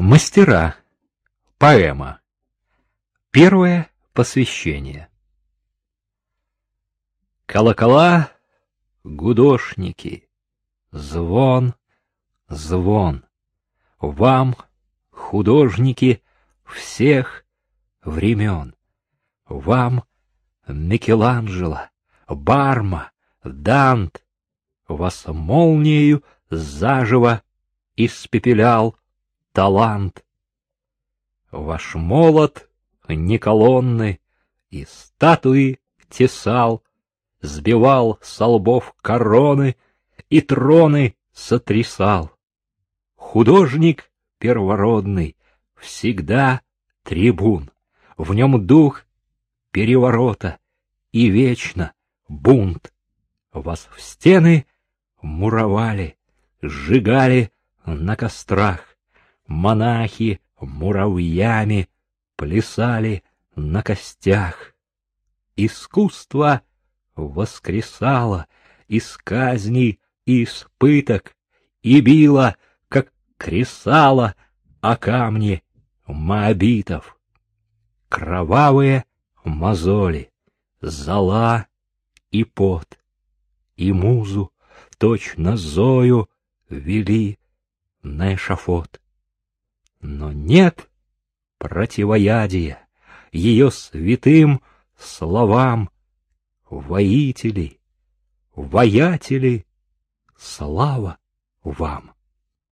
Мастера. Поэма. Первое посвящение. Колокола, гудошники, звон, звон. Вам, художники всех времен. Вам, Микеланджело, Барма, Дант, Вас молниею заживо испепелял талант. Ваш молот не колонны и статуи тесал, Сбивал со лбов короны и троны сотрясал. Художник первородный, всегда трибун, В нем дух переворота и вечно бунт. Вас в стены муровали, сжигали на кострах, монахи муравьями плясали на костях. Искусство воскресало из казней и из пыток и било, как кресало, о камни моабитов. Кровавые мозоли, зола и пот, и музу, точно Зою, вели на эшафот. Но нет противоядия ее святым словам. Воители, воятели, слава вам!